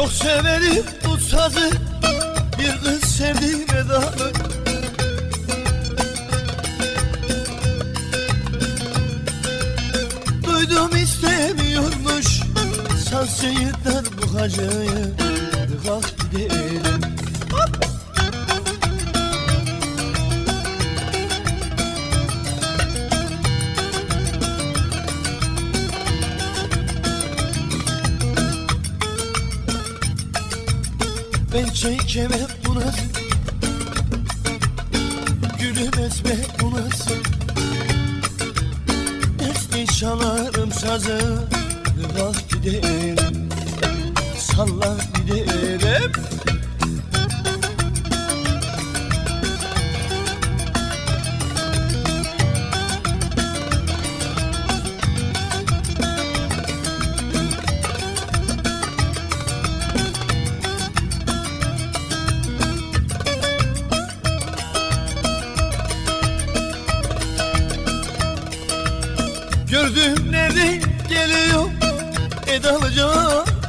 Çok severim bu sazı Bir kız sevdim edalı Duydum istemiyormuş Saz seyirden bu hacıyı kalk gidelim Ben çekemem bu nasıl? Gülüm esme bu nasıl? Eski çalarım sazı Kalk gidelim Salla gidelim Gördüğüm nerede geliyor. Edalıca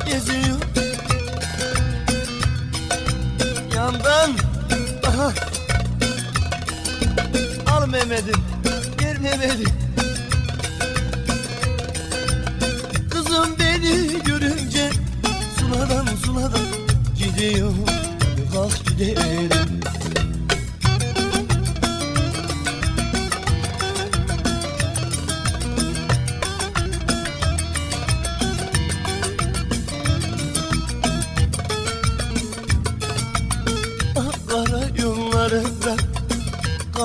geziyor. Yandan aha Al Mehmet'im Ver Mehmet'im. Kızım beni görünce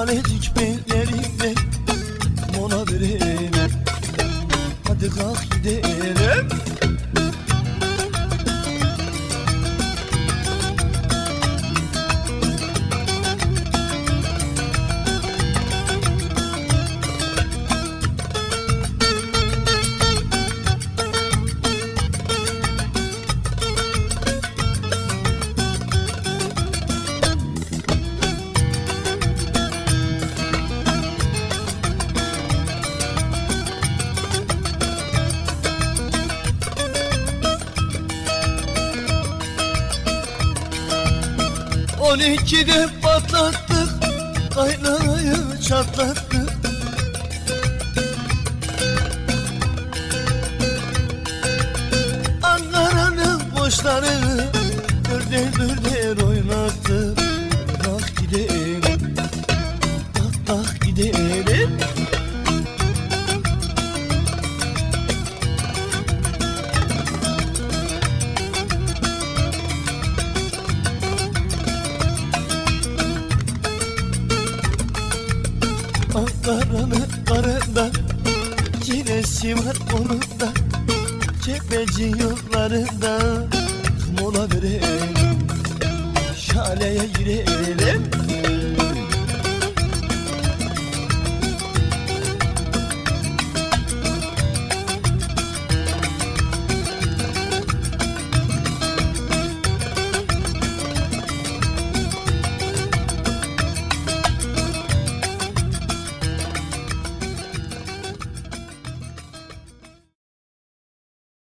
Kalecik bellerinde Mola verelim Hadi kalk gidelim On ikide patlattık Kaynanayı çatlattık. Ankara'nın boşları Dörder dörder oynattık Kalk gidelim Kalk kalk gidelim Ankara'nın karında Çinesi var onun da Çepeci yollarında Mola verelim Şale'ye girelim